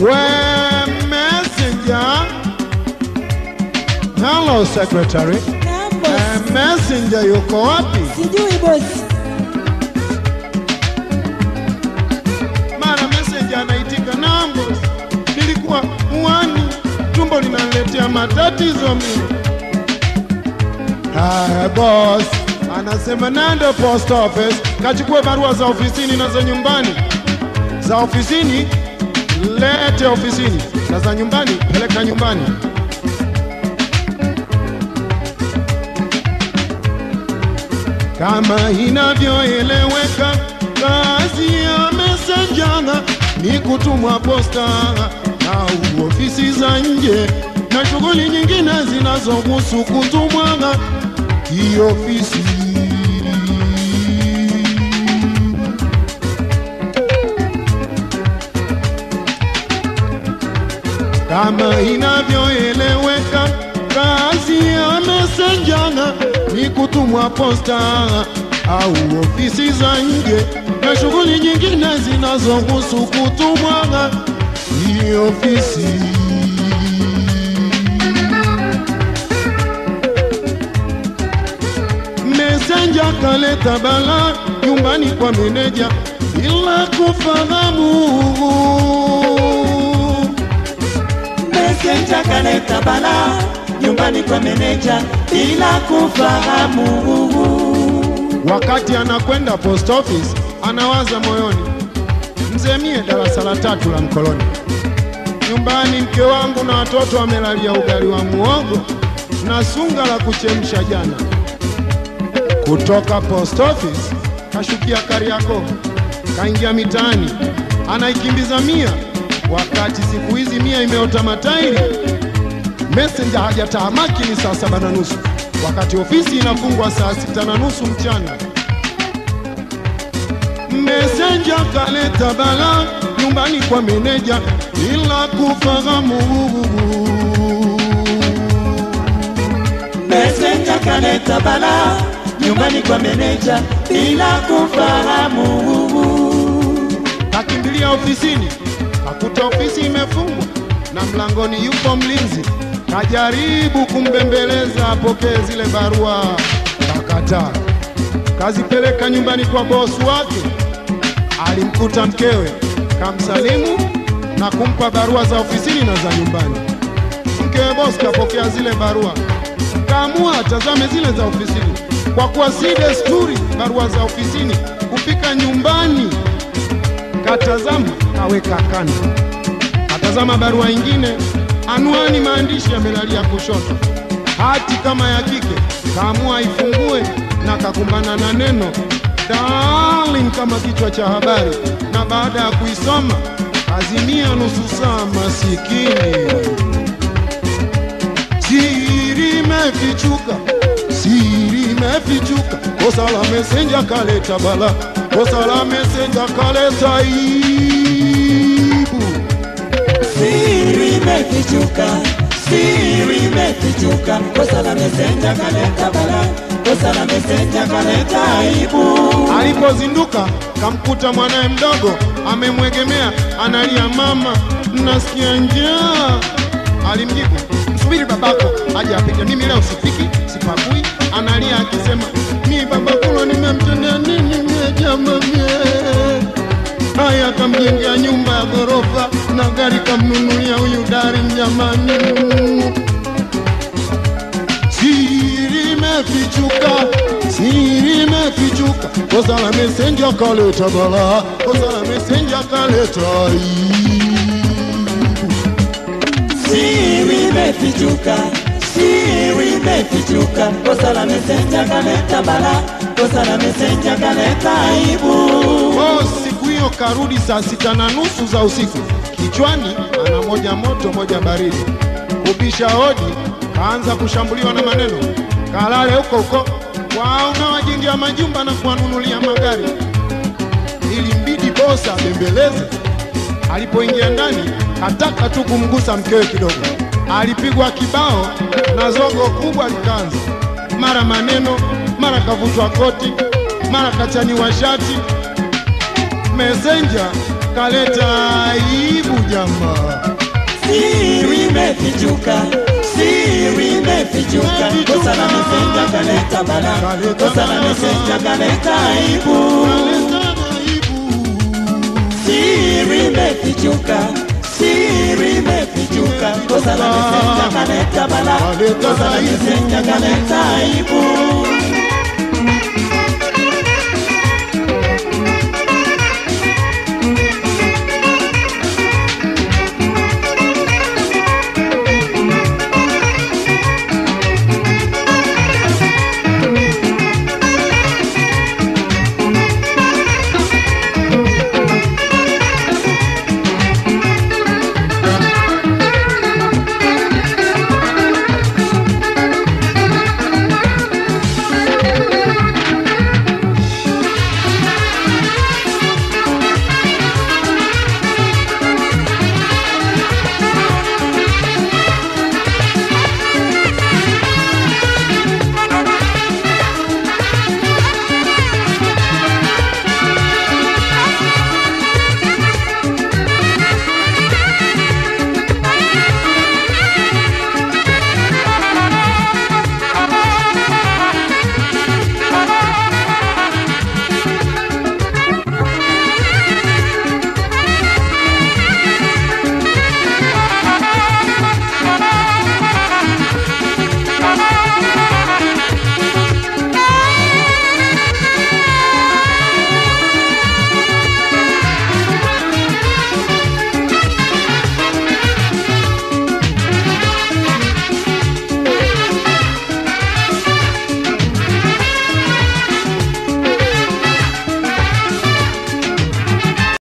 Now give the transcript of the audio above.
Well, messenger. Hello, secretary. Uh, messenger yuko wapi? Sijui bosi. Mara messenger anaitika numbers. Nilikuwa uani, tumbo linaletea matatizo mimi. Hi, boss anasema nenda post office kachukue barua za ofisini na za nyumbani. Za ofisini lete ofisini, na za nyumbani peleka nyumbani. Kama inavyoeleweka, kazi ya mesenjana ni kutumwa posta au ofisi za nje na shughuli nyingine zinazohusu kutumwa kiofisi. Kama inavyoeleweka, kazi ya messenger ni kutumwa posta au ofisi za nje na shughuli nyingine zinazohusu kutumwa kiofisi. Mesenja kaleta bala nyumbani kwa meneja bila kufahamu. Messenger kaleta bala nyumbani kwa meneja bila kufahamu. Wakati anakwenda post office, anawaza moyoni, mzee mie darasa la tatu la mkoloni, nyumbani mke wangu na watoto wamelalia ugali wa muogo na sunga la kuchemsha jana. Kutoka post office kashukia Kariakoo, kaingia mitaani, anaikimbiza mia, wakati siku hizi mia imeota matairi. Messenger hajatahamaki ni saa saba na nusu wakati ofisi inafungwa saa sita na nusu mchana. Messenger kaleta bala nyumbani kwa meneja bila kufahamu. Messenger kaleta bala nyumbani kwa meneja bila kufahamu. Kakimbilia ofisini, kakuta ofisi imefungwa na mlangoni yupo mlinzi. Kajaribu kumbembeleza apokee zile barua, kakataa. Kazipeleka nyumbani kwa bosi wake, alimkuta mkewe, kamsalimu na kumpa barua za ofisini na za nyumbani. Mkewe bosi kapokea zile barua, kaamua atazame zile za ofisini, kwa kuwa si desturi barua za ofisini kufika nyumbani katazama kaweka kando, katazama barua ingine, anwani maandishi yamelalia kushoto, hati kama ya kike, kaamua ifungue na kakumbana na neno. Darling kama kichwa cha habari, na baada ya kuisoma azimia nusu saa. Masikini, siri imefichuka, siri imefichuka, kosa la mesenja kaleta bala, kosa la mesenja kaleta aibu. Imefichuka, siri imefichuka, kosa la mesenja kaleta bala, kosa mesenja kaleta aibu. Alipozinduka kamkuta mwanaye mdogo amemwegemea, analia, mama, nasikia njaa. Alimjibu, msubiri babako aje apike, mimi leo sipiki, sipakui. Analia akisema, mi babakulo nimemtendea nini mie aya Haya, kamjengea nyumba ya ghorofa na gari kamnunulia huyu dari jamani. Siri imefichuka, siri imefichuka, kosa la mesenja kaleta bala, kosa la mesenja kaleta. Siri imefichuka, siri imefichuka, kosa la mesenja kaleta bala, kosa la mesenja kaleta aibu. Oh, siku hiyo karudi saa sita na nusu za usiku, kichwani ana moja moto moja baridi. Kubisha hodi, kaanza kushambuliwa na maneno, kalale huko huko wao unawajengea majumba na kuwanunulia magari. Ilimbidi bosa bembeleze, Alipoingia ndani, kataka tu kumgusa mkewe kidogo, alipigwa kibao na zogo kubwa likaanza, mara maneno, mara kavutwa koti, mara kachaniwa shati. Messenger kaleta aibu jamaa. Siri imefichuka, siri imefichuka, kosa la mesenja kaleta bala, kosa la mesenja kaleta aibu. Siri imefichuka, siri imefichuka, kosa la mesenja kaleta bala, kosa la mesenja kaleta aibu.